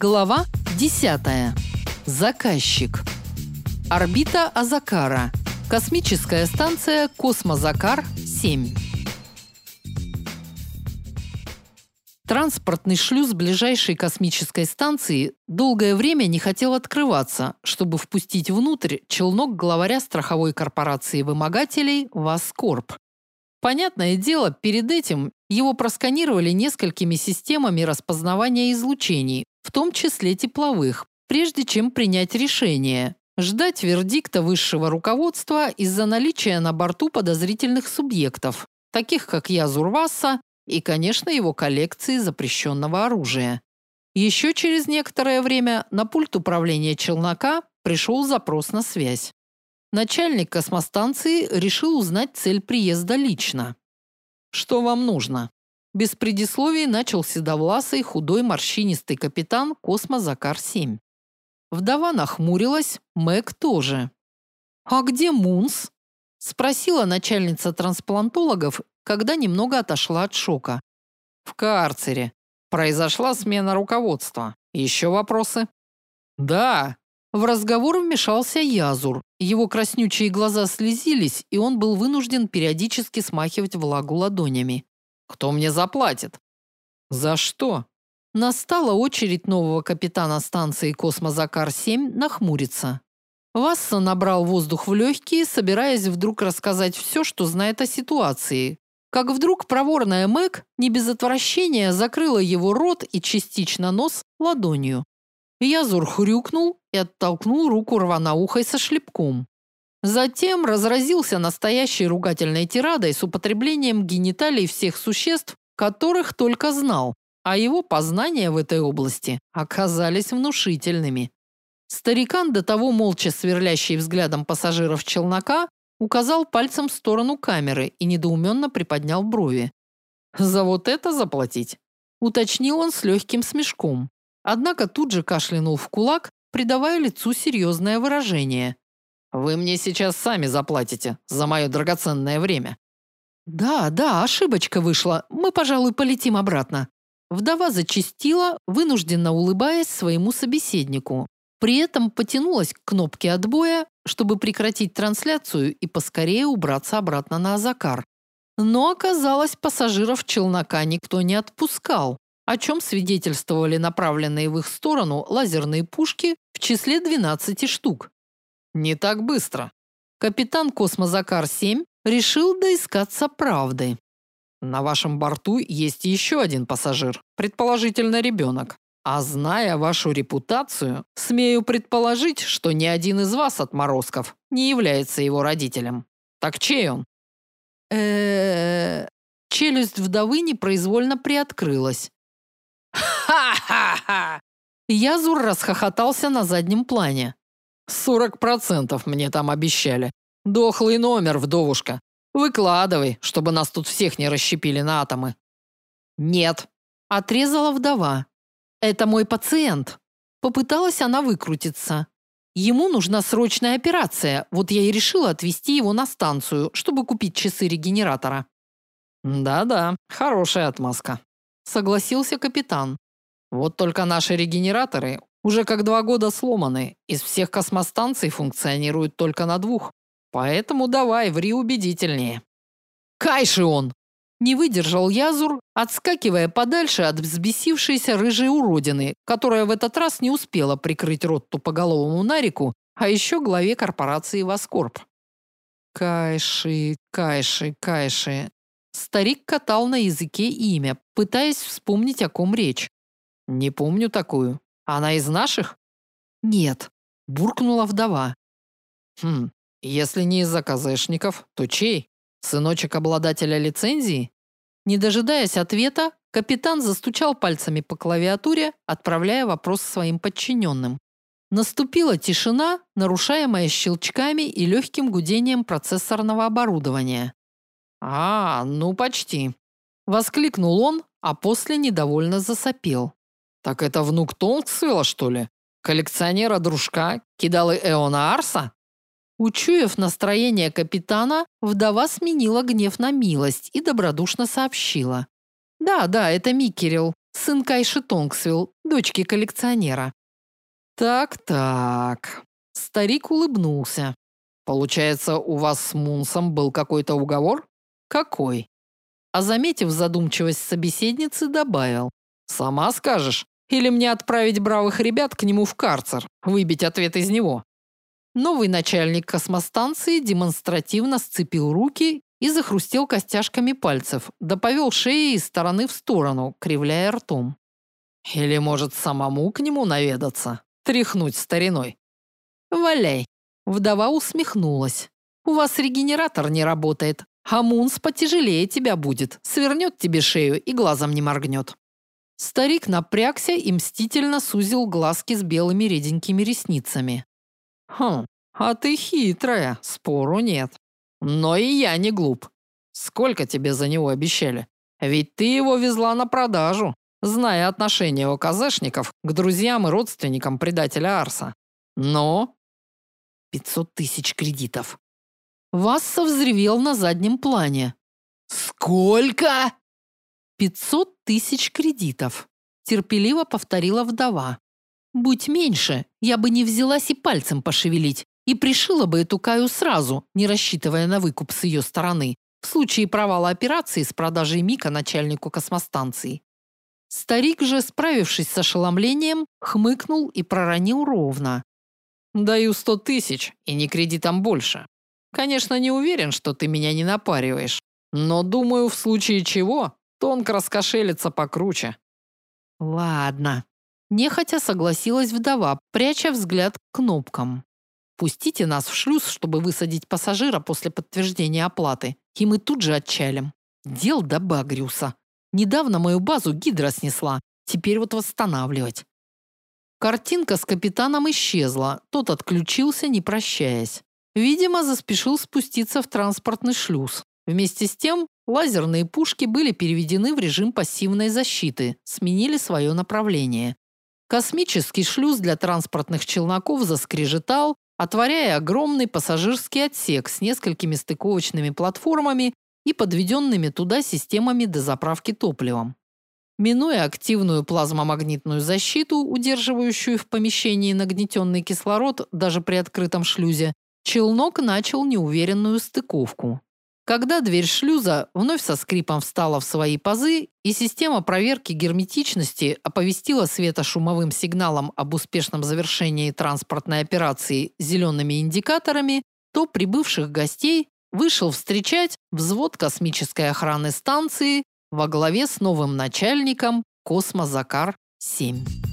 Глава 10. Заказчик. Орбита Азакара. Космическая станция Космозакар-7. Транспортный шлюз ближайшей космической станции долгое время не хотел открываться, чтобы впустить внутрь челнок главаря страховой корпорации вымогателей Васкорп. Понятное дело, перед этим его просканировали несколькими системами распознавания излучений, в том числе тепловых, прежде чем принять решение. Ждать вердикта высшего руководства из-за наличия на борту подозрительных субъектов, таких как Язурваса и, конечно, его коллекции запрещенного оружия. Еще через некоторое время на пульт управления челнока пришел запрос на связь. Начальник космостанции решил узнать цель приезда лично. Что вам нужно? Без предисловий начал седовласый, худой, морщинистый капитан Космозакар-7. Вдова нахмурилась, Мэг тоже. «А где Мунс?» – спросила начальница трансплантологов, когда немного отошла от шока. «В карцере. Произошла смена руководства. Еще вопросы?» «Да». В разговор вмешался Язур. Его краснючие глаза слезились, и он был вынужден периодически смахивать влагу ладонями. Кто мне заплатит? За что? Настала очередь нового капитана станции Космозакар-7 нахмуриться. Васса набрал воздух в легкие, собираясь вдруг рассказать все, что знает о ситуации. Как вдруг проворная Мэг не без отвращения закрыла его рот и частично нос ладонью. Язур хрюкнул и оттолкнул руку рваноухой со шлепком. Затем разразился настоящей ругательной тирадой с употреблением гениталий всех существ, которых только знал, а его познания в этой области оказались внушительными. Старикан, до того молча сверлящий взглядом пассажиров челнока, указал пальцем в сторону камеры и недоуменно приподнял брови. «За вот это заплатить?» – уточнил он с легким смешком. Однако тут же кашлянул в кулак, придавая лицу серьезное выражение. Вы мне сейчас сами заплатите за мое драгоценное время. Да, да, ошибочка вышла. Мы, пожалуй, полетим обратно. Вдова зачастила, вынужденно улыбаясь своему собеседнику. При этом потянулась к кнопке отбоя, чтобы прекратить трансляцию и поскорее убраться обратно на Азакар. Но оказалось, пассажиров челнока никто не отпускал, о чем свидетельствовали направленные в их сторону лазерные пушки в числе 12 штук. Не так быстро. Капитан Космозакар-7 решил доискаться правды. На вашем борту есть еще один пассажир, предположительно ребенок. А зная вашу репутацию, смею предположить, что ни один из вас отморозков не является его родителем. Так чей он? э Челюсть вдовы непроизвольно приоткрылась. Ха-ха-ха! Язур расхохотался на заднем плане. Сорок процентов мне там обещали. Дохлый номер, вдовушка. Выкладывай, чтобы нас тут всех не расщепили на атомы. Нет, отрезала вдова. Это мой пациент. Попыталась она выкрутиться. Ему нужна срочная операция. Вот я и решила отвезти его на станцию, чтобы купить часы регенератора. Да-да, хорошая отмазка, согласился капитан. Вот только наши регенераторы уже как два года сломаны. Из всех космостанций функционируют только на двух. Поэтому давай, ври убедительнее. Кайши он! Не выдержал Язур, отскакивая подальше от взбесившейся рыжей уродины, которая в этот раз не успела прикрыть рот тупоголовому Нарику, а еще главе корпорации Воскорп. Кайши, Кайши, Кайши. Старик катал на языке имя, пытаясь вспомнить, о ком речь. Не помню такую. Она из наших? Нет, буркнула вдова. Хм, если не из заказышников, то чей? Сыночек обладателя лицензии? Не дожидаясь ответа, капитан застучал пальцами по клавиатуре, отправляя вопрос своим подчиненным. Наступила тишина, нарушаемая щелчками и легким гудением процессорного оборудования. «А, ну почти!» – воскликнул он, а после недовольно засопел. Так это внук Толксвилла, что ли? Коллекционера-дружка кидалы Эона Арса? Учуяв настроение капитана, вдова сменила гнев на милость и добродушно сообщила. «Да, да, это Микерил. сын Кайши Тонгсвилл, дочки коллекционера. Так-так. Старик улыбнулся. Получается, у вас с Мунсом был какой-то уговор? Какой? А заметив задумчивость собеседницы, добавил: "Сама скажешь, или мне отправить бравых ребят к нему в карцер, выбить ответ из него?" Новый начальник космостанции демонстративно сцепил руки и захрустел костяшками пальцев, да повел шеей из стороны в сторону, кривляя ртом. Или, может, самому к нему наведаться, тряхнуть стариной? Валяй. Вдова усмехнулась. У вас регенератор не работает, а потяжелее тебя будет, свернет тебе шею и глазом не моргнет. Старик напрягся и мстительно сузил глазки с белыми реденькими ресницами. Хм, а ты хитрая, спору нет. Но и я не глуп. Сколько тебе за него обещали? Ведь ты его везла на продажу, зная отношение ОКЗшников к друзьям и родственникам предателя Арса. Но... 500 тысяч кредитов. Васса взревел на заднем плане. «Сколько?» «Пятьсот тысяч кредитов», – терпеливо повторила вдова. «Будь меньше, я бы не взялась и пальцем пошевелить, и пришила бы эту Каю сразу, не рассчитывая на выкуп с ее стороны, в случае провала операции с продажей Мика начальнику космостанции. Старик же, справившись с ошеломлением, хмыкнул и проронил ровно. «Даю сто тысяч, и не кредитом больше. Конечно, не уверен, что ты меня не напариваешь, но думаю, в случае чего, тонко раскошелиться покруче». «Ладно», – нехотя согласилась вдова, пряча взгляд к кнопкам. Пустите нас в шлюз, чтобы высадить пассажира после подтверждения оплаты, и мы тут же отчалим. Дел до Багриуса. Недавно мою базу Гидра снесла, теперь вот восстанавливать. Картинка с капитаном исчезла, тот отключился, не прощаясь. Видимо, заспешил спуститься в транспортный шлюз. Вместе с тем, лазерные пушки были переведены в режим пассивной защиты, сменили свое направление. Космический шлюз для транспортных челноков заскрежетал, отворяя огромный пассажирский отсек с несколькими стыковочными платформами и подведенными туда системами дозаправки топливом. Минуя активную плазмомагнитную защиту, удерживающую в помещении нагнетенный кислород даже при открытом шлюзе, челнок начал неуверенную стыковку. Когда дверь шлюза вновь со скрипом встала в свои пазы, и система проверки герметичности оповестила светошумовым сигналом об успешном завершении транспортной операции зелеными индикаторами, то прибывших гостей вышел встречать взвод космической охраны станции во главе с новым начальником Космозакар-7.